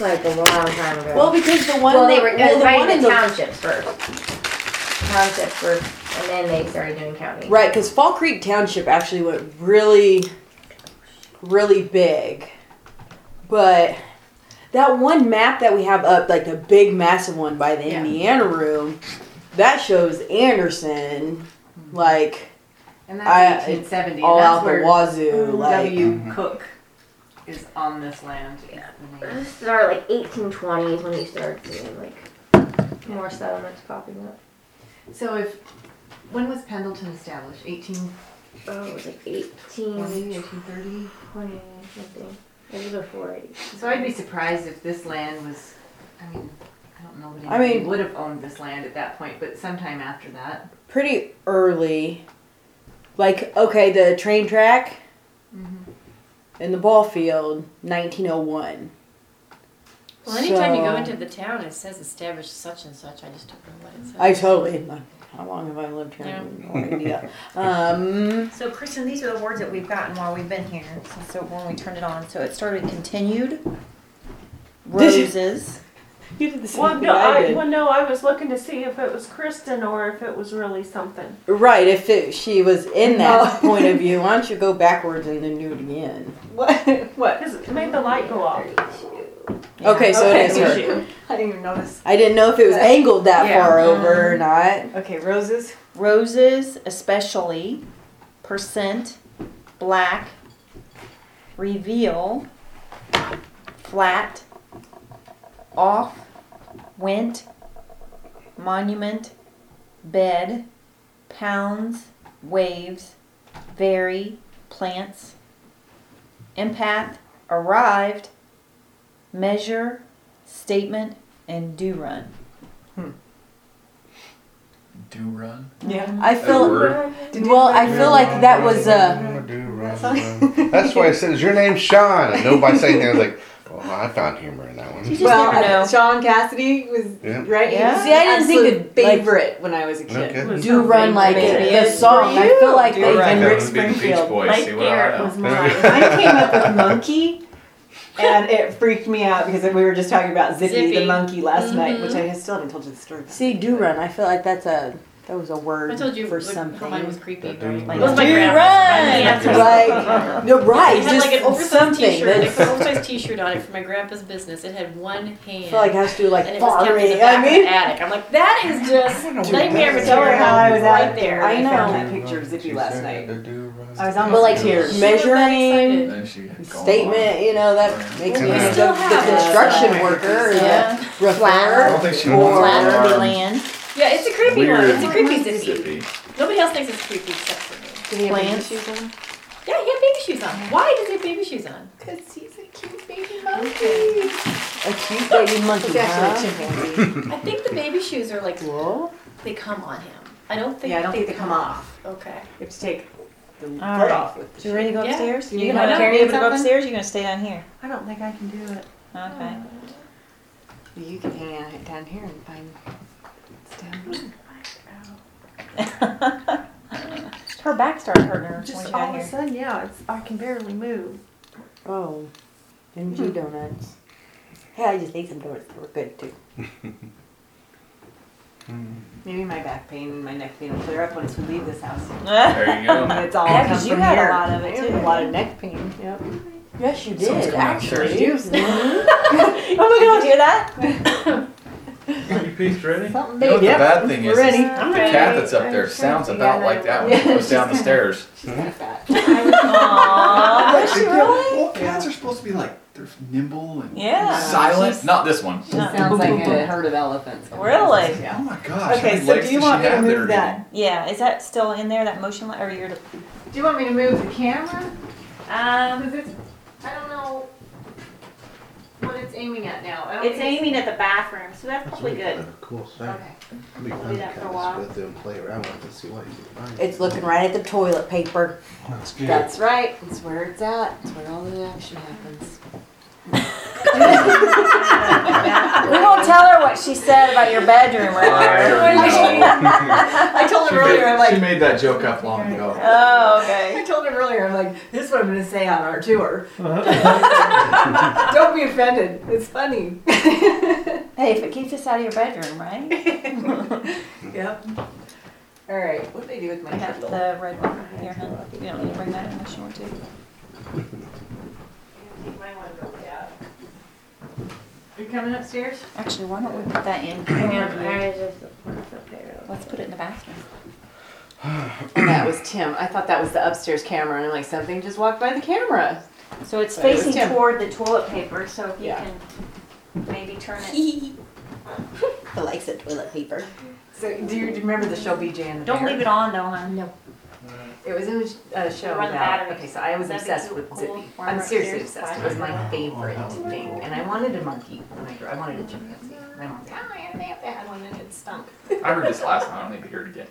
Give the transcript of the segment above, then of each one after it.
like a long time ago. Well, because the one well, they were well, the right one in in the the townships first. Townships first, and then they started doing county. right, because Fall Creek Township actually went really, really big, but that one map that we have up, like the big massive one by the Yeah. Indiana room, that shows Anderson, like And I- that's eighteen seventy, and all that's out the where wazoo, like. W. Cook is on this land. Yeah. the name. This started like 1820s when you started seeing like more settlements popping up. So if, when was Pendleton established? 18 Oh, it was like twenty, 1820 eighteen thirty? something. It was before 80. So I'd be surprised if this land was, I mean, I don't know that I mean- would have owned this land at that point, but sometime after that. pretty early. Like, okay, the train track mm-hmm. In the ball field, 1901. Well, anytime you go into the town, it says established such and such. I just don't know what it says. I totally. How long have I lived here? I Yeah. have no idea. Um, So Kristen, these are the words that we've gotten while we've been here, since so when we turned it on. So it started continued, roses, you did the same Well, thing no, I I, did. well, no, I was looking to see if it was Kristen or if it was really something. Right, if it, she was in that point of view, why don't you go backwards and then do it again? What, what? Because it made the light go off. Okay, so Okay, it is so her. she- I didn't even notice. I didn't know if it was angled that Yeah. far mm-hmm. over or not. Okay, roses? roses, especially, percent, black, reveal, flat, off, went, monument, bed, pounds, waves, vary, plants, empath, arrived, measure, statement, and do run. Do run. Yeah. I feel word. well. I feel like that was uh That's why I said, "Is your name Sean?" And nobody said anything. I was like, "Well, I found humor in that one." You just never know. Shaun Cassidy was Yeah. right. Yeah. See, I didn't think absolute that, like- favorite when I was a kid. Okay. Was do run like Maybe it, it the song. I feel like Do they run. and Rick the Beach Springfield. Boys. Mike I Garrett was mine. I came up with monkey, and it freaked me out because we were just talking about Zippy, the monkey last night, Mhm. which I still haven't told you the story. About. See, do run. I feel like that's a that was a word I told you for what- something. how mine was creepy, That oh right? Like, it was my Do grandma's. run. My aunt's no, right, It had just like an oversized something. T-shirt, like That's, an oversized T-shirt on it for my grandpa's business. It had one hand. feel like it has to do like and it was kept in the back I of mean, the attic. I'm like, that is just nightmare that's- Tell her material how I was right there. I I found that picture of Zippy last night. I was almost but like tears. She was that measuring excited. Then she had gone statement, you know, that makes me We think of the construction somewhere. worker Yeah. the I don't think she Or- wants Flat her would be arms. land, Yeah, it's a creepy Weird. one. It's a creepy zippy. Zippy. Nobody else thinks it's creepy except for me. Did he have baby Plants. shoes on? Yeah, he had baby shoes on. Why does he have baby shoes on? Because he's a cute baby monkey. A cute baby monkey, It's actually a huh? chimpanzee. I think the baby shoes are like Whoa. they come on him. I don't think. Yeah, I don't think they come off. Okay. You have to take the All foot right. off with the So you ready to go Yeah. upstairs? You You gonna gonna carry be able to go something? upstairs? Or you gonna stay down here? I don't think I can do it. Okay. You can hang out down here and find. It's. Her back started hurting her when Just she all got of a here. sudden, yeah, it's, I can barely move. Oh, MG donuts. Hey, I just ate some donuts. They were good too. Maybe my back pain and my neck pain will clear up once we leave this house. There you go. It's all Yeah, come 'cause you from had a lot of it, I have too. A lot of neck pain. Yep. Yes, you Someone's did. coming upstairs. Actually. Juice. oh my god, hear that? You peeked ready? Something You know what big. the Yep. bad thing is, We're ready. is the cat that's up there sounds about like that when she goes down the stairs. She's kind of. Aww. Does she really? Well, cats are supposed to be like they're nimble and Yeah. silent. She's- Not this one. She sounds like a herd of elephants. Really? Yeah. Oh my gosh. Okay, how many so legs do you does want she me to have there move that? Yeah, is that still in there, that motion light, or you're, Do you want me to move the camera? um, Because it's, I don't know what it's aiming at now. I don't it's think aiming at the bathroom, so that's probably good. Cool thing. Okay. It'd be We'll fun do to that for a kind while. of split them, play around with it, see what you can find. It's looking right at the toilet paper. That's good. That's right. It's where it's at. It's where all the action happens. We won't tell her what what she said about your bedroom I earlier. I told She him earlier, made, I'm like, she made that joke up long ago. Oh, okay. I told him earlier, I'm like, this is what I'm going to say on our tour. Don't be offended. It's funny. Hey, if it keeps us out of your bedroom, right? Yep. All right. What do they do with my I have Kindle? the red one here, huh? You don't need to bring that unless you want to. You coming upstairs? Actually, why don't we put that in? Yeah, I just what's up there. Let's put it in the bathroom. That was Tim. I thought that was the upstairs camera, and I'm like, something just walked by the camera. So it's But it was facing Tim. toward the toilet paper, so if you Yeah. can maybe turn it. I likes the toilet paper. So, do you remember the show BJ and the Don't Bear? leave it on though, huh? No. It was in a show Run about. battery. Okay, so I was That'd be obsessed with cool. Zippy. While I'm we're seriously upstairs, obsessed. It was my favorite thing, and I wanted a monkey when I grew. I wanted a chimpanzee. My mom said, "Oh, I had had one and it stunk." I heard this last time. I don't need to hear it again.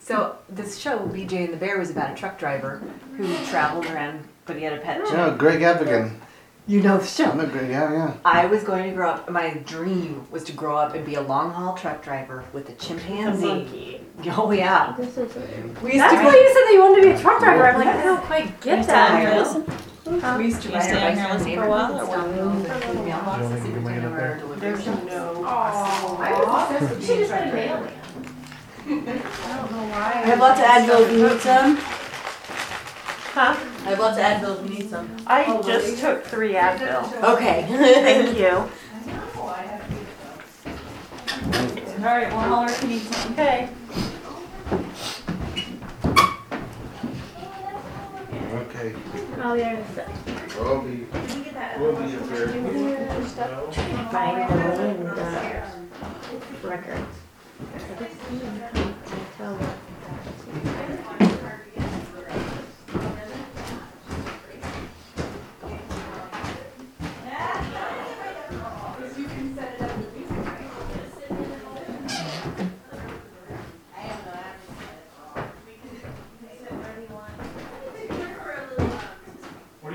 So this show, BJ and the Bear, was about a truck driver who traveled around, but he had a pet. Oh, no. Greg Evigan. You know the show. I show. know Greg, yeah, yeah. I was going to grow up. My dream was to grow up and be a long haul truck driver with a chimpanzee. Oh yeah. This is. We used That's to. why you said that you wanted to be a truck driver. I'm like, I don't quite get stay that. here and listen? We used to You ride stay our down bikes here around and the listen for a while, neighborhood and or what? and the mailboxes every time there were deliveries. Oh, I was obsessed with She just being a had a truck mail. I don't know why. I have lots of Advil if you need some. Huh? I have lots of Advil if you need some. I just took three Advil. Okay. Thank you. All right, one holler if you need something. Okay. Okay. Oh, yeah. We'll be, we'll be up there. Find the uh, records. I guess you can tell what- What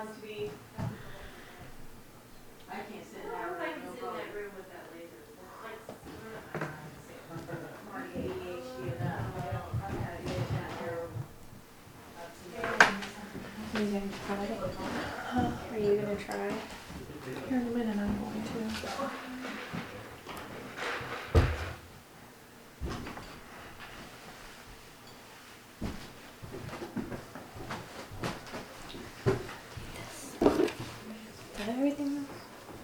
Are you gonna try it? Are you gonna try? Here in a minute, I'm going to. Is that everything?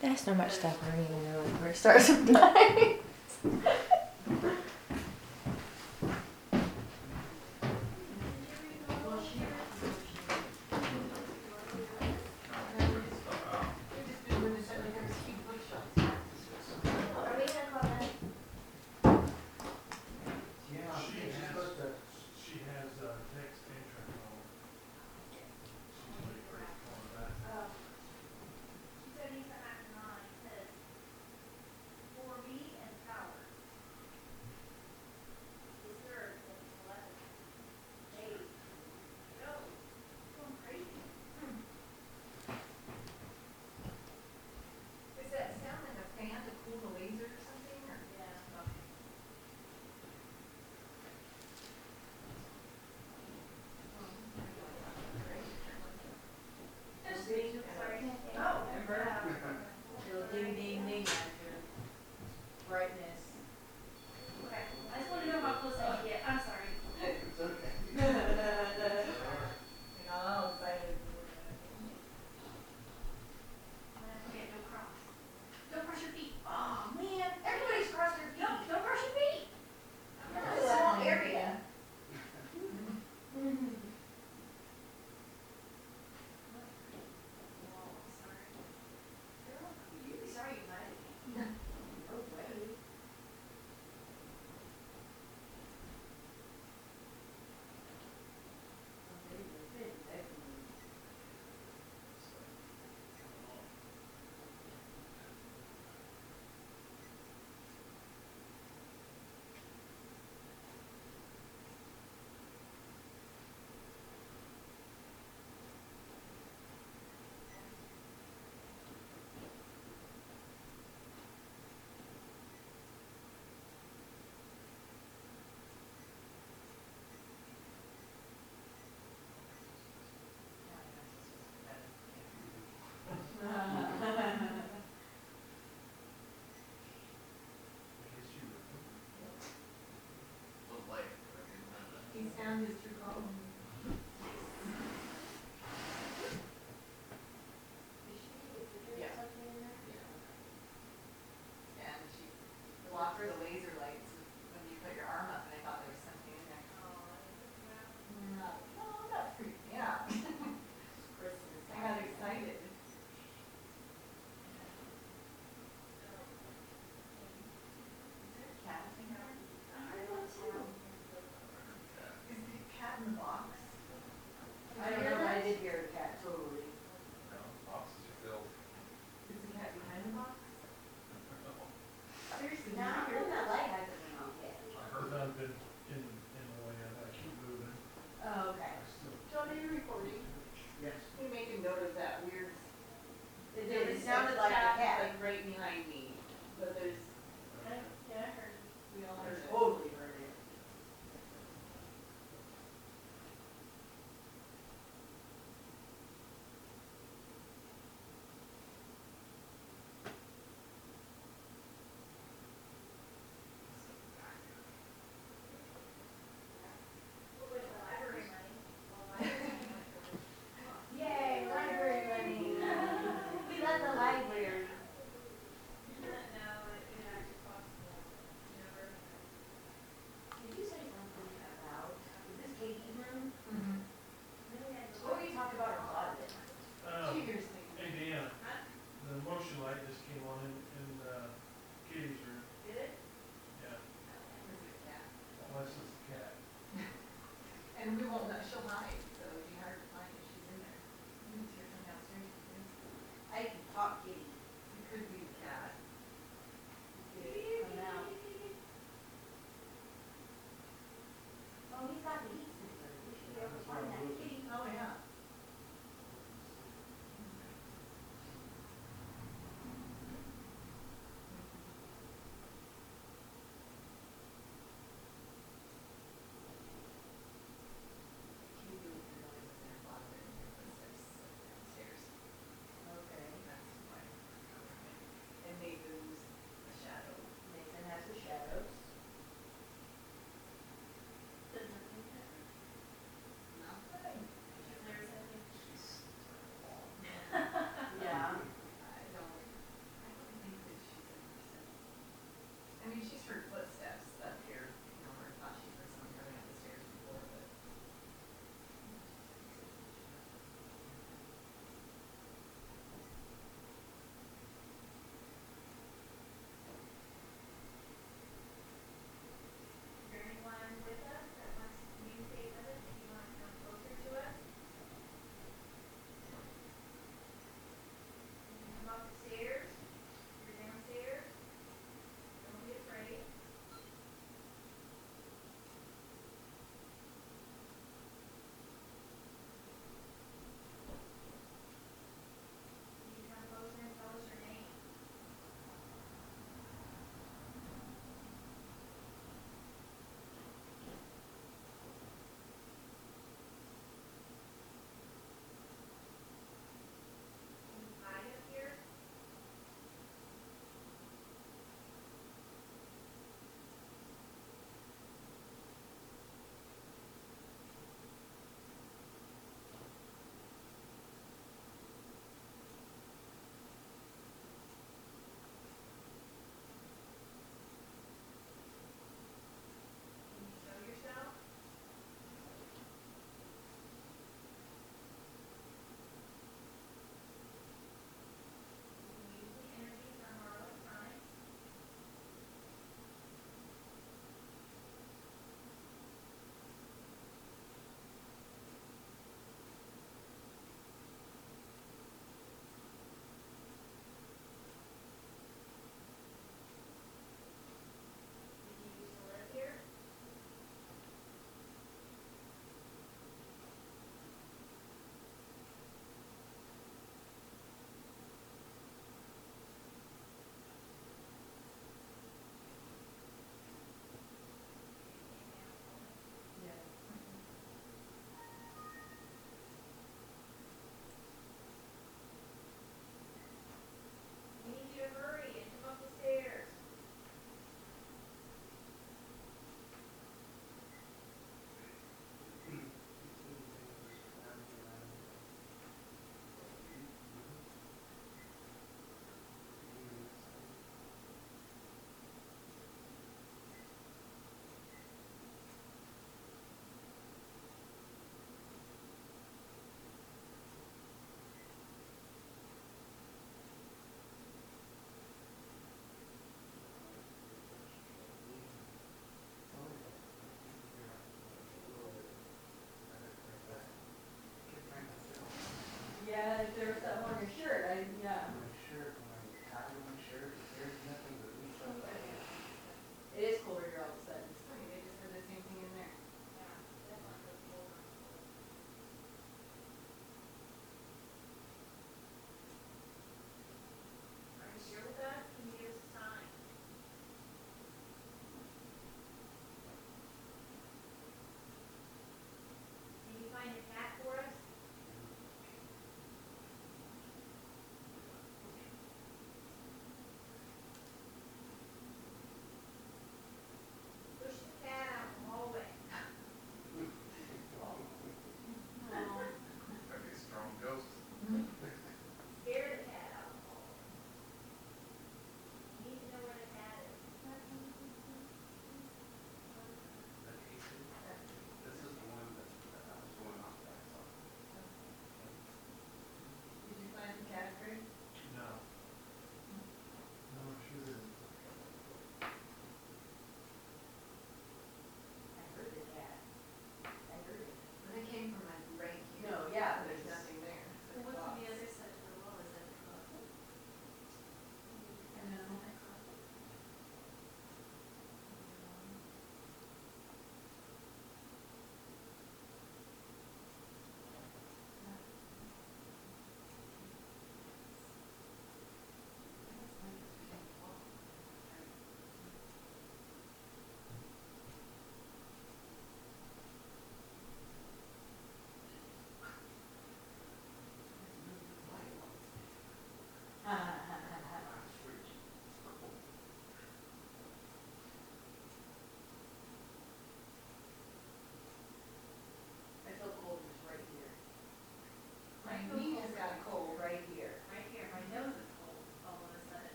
There's so much stuff I don't even know where to start sometimes. Sound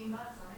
15 bucks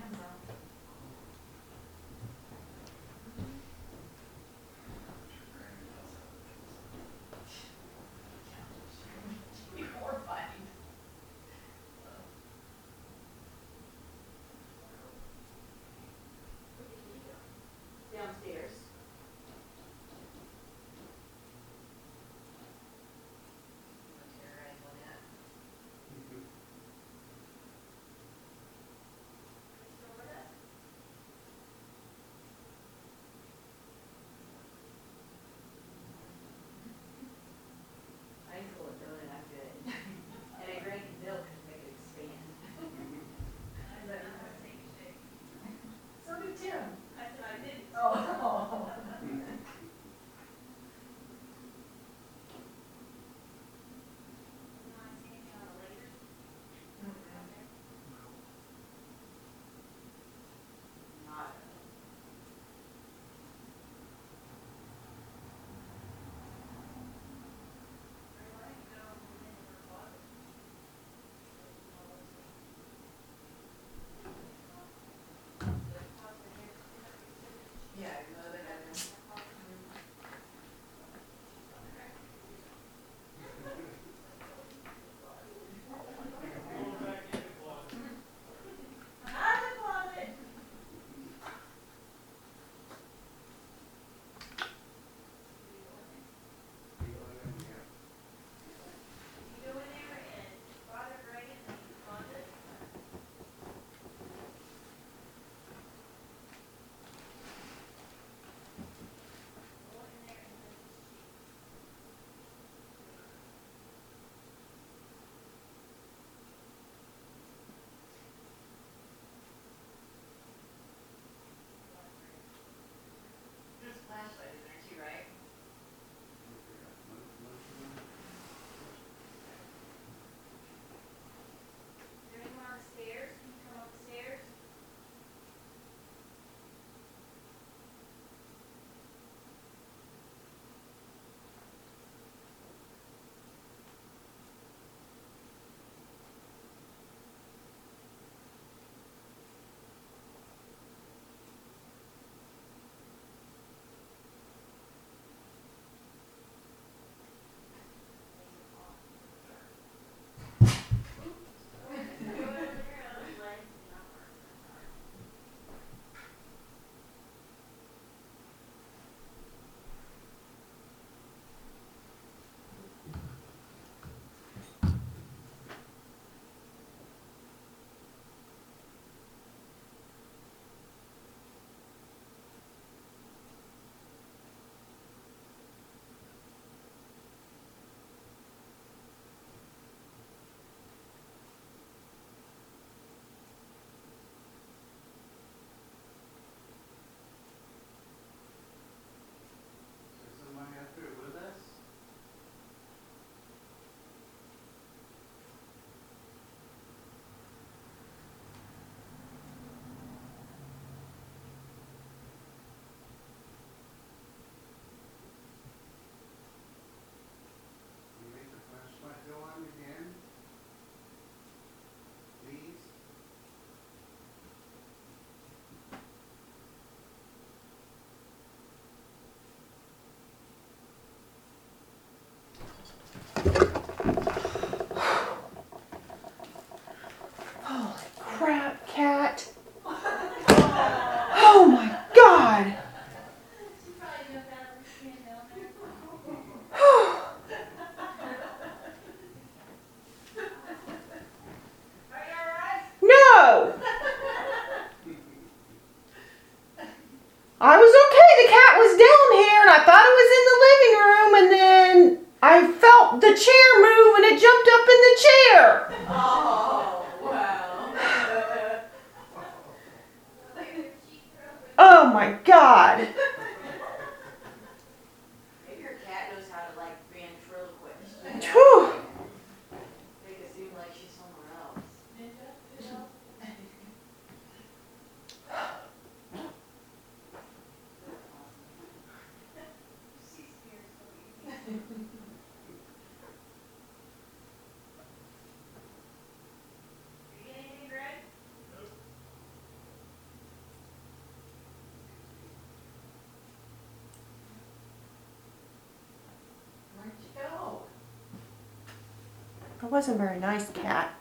That wasn't very nice, cat.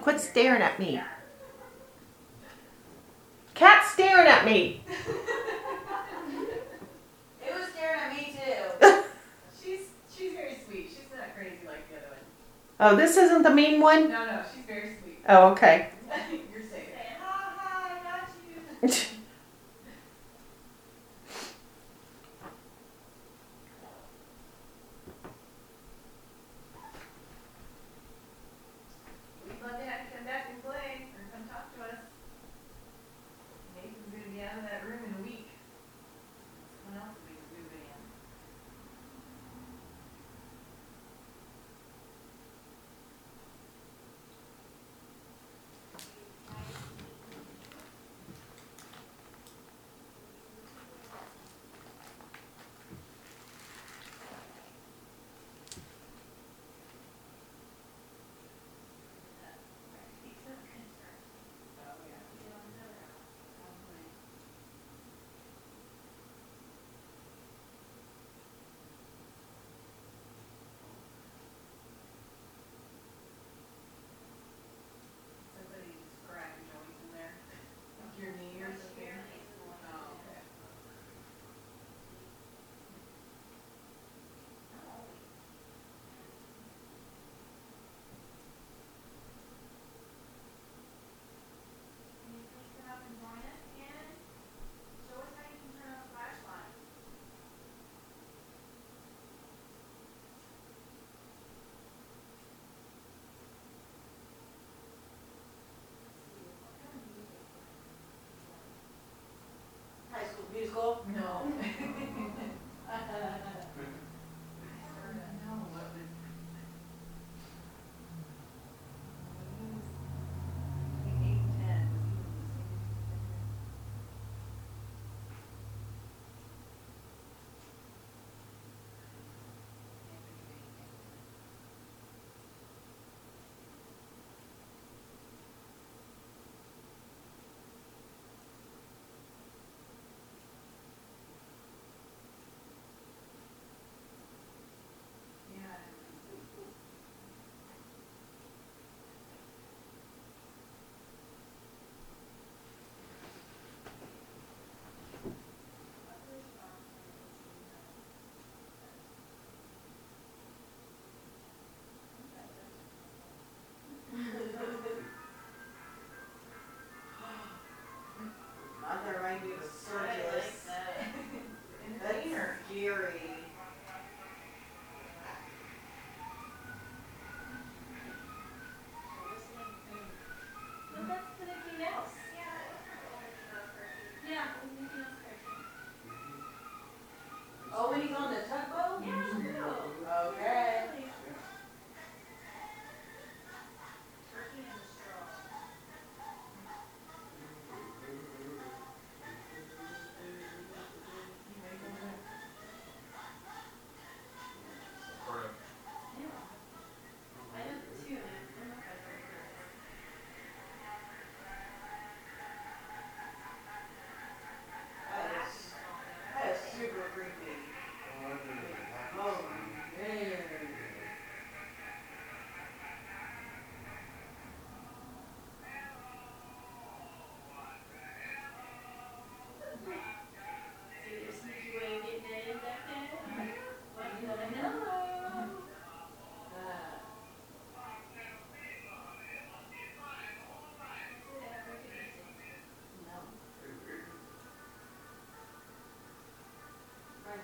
Quit staring at me. Cat staring at me. It was staring at me too. She's, she's very sweet. She's not crazy like the other one. Oh, this isn't the mean one? No, no, she's very sweet. Oh, okay. You're safe. Ha ha, I got you.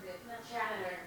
it. Chandler.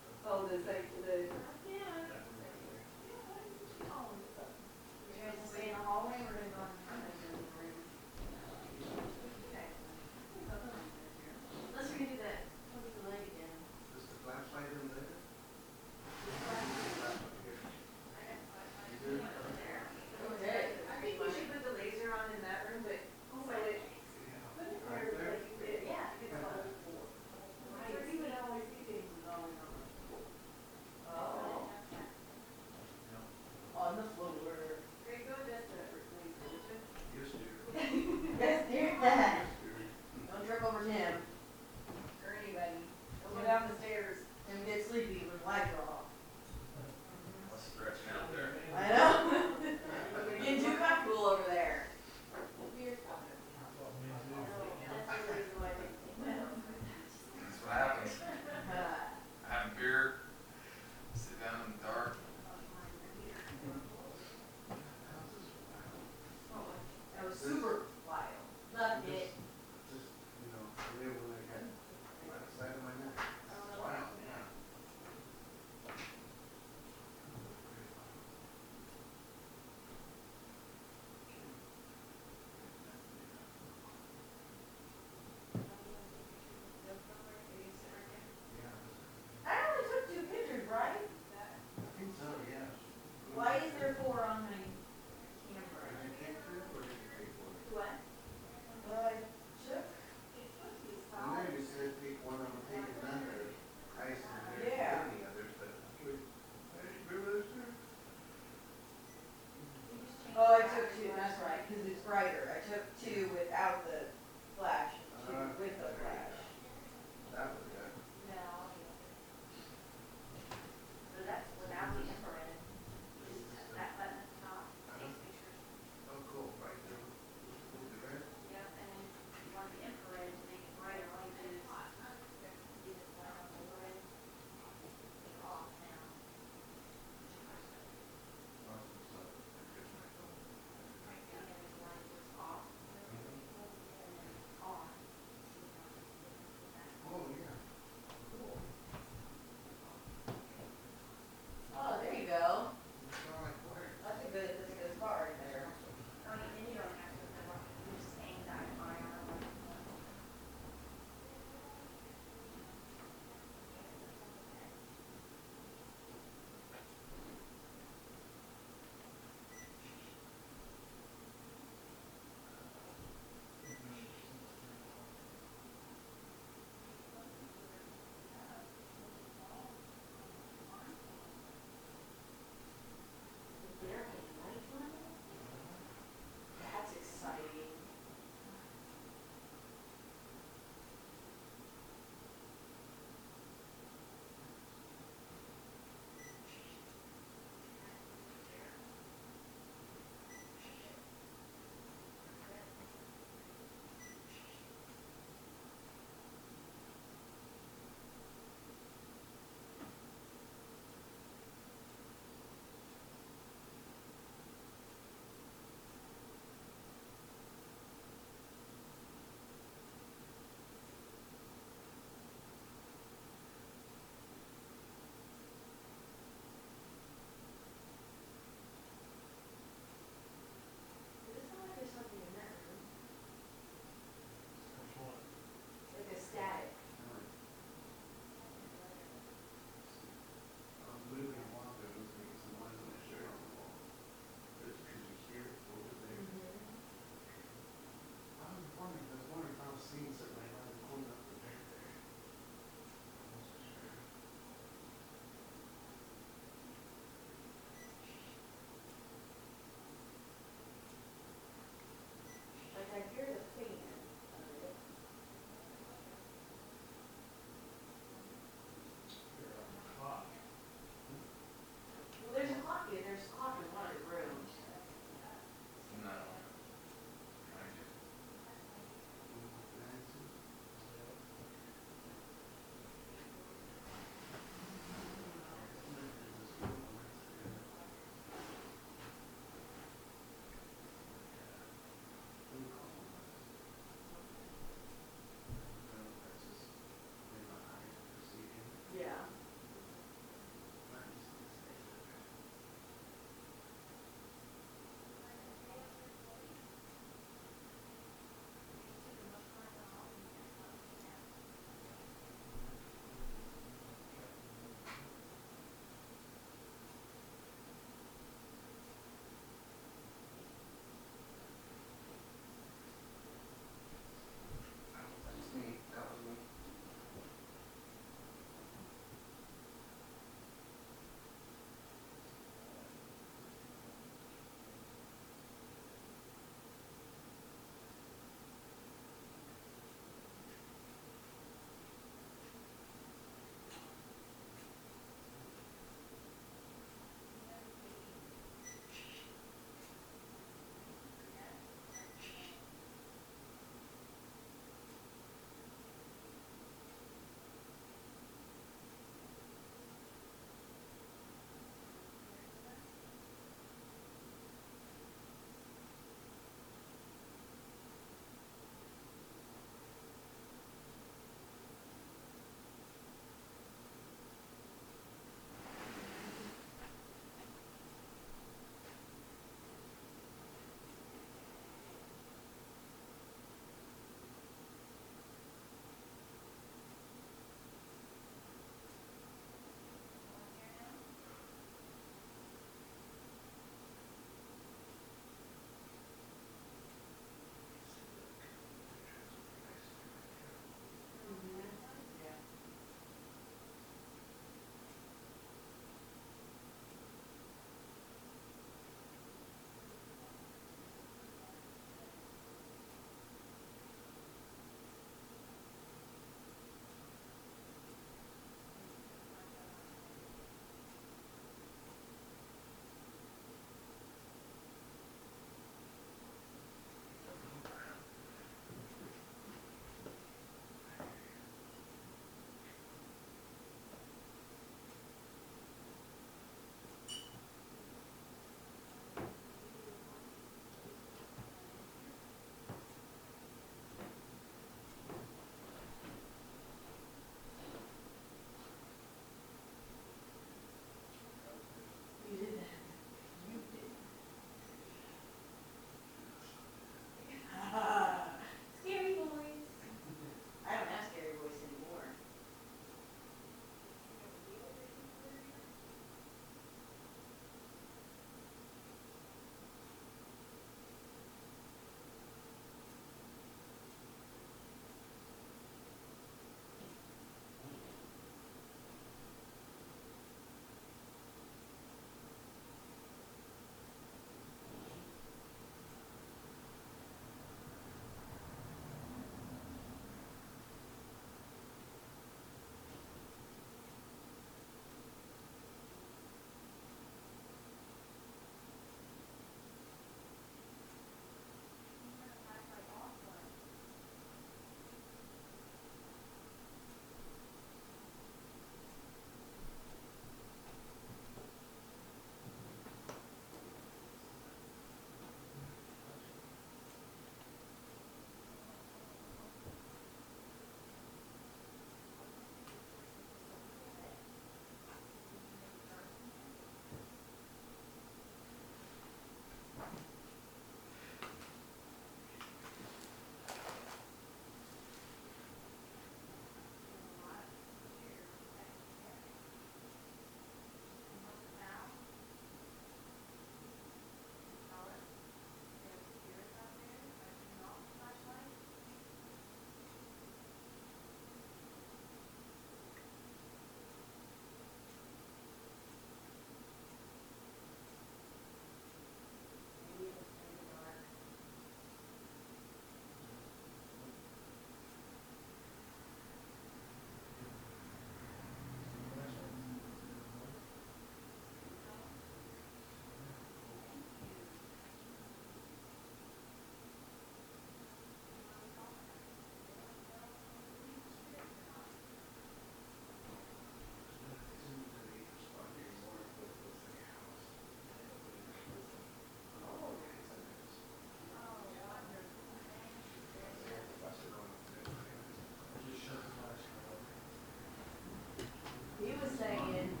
saying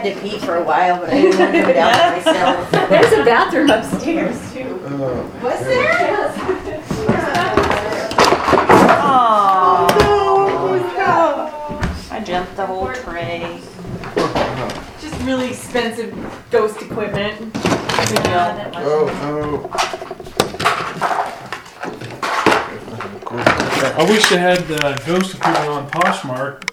had to pee for a while, but I didn't want to come down myself. There's a bathroom upstairs too. Was there? Oh, I jumped the whole tray. Just really expensive ghost equipment. Oh, oh. I wish they had uh, ghost equipment on Poshmark.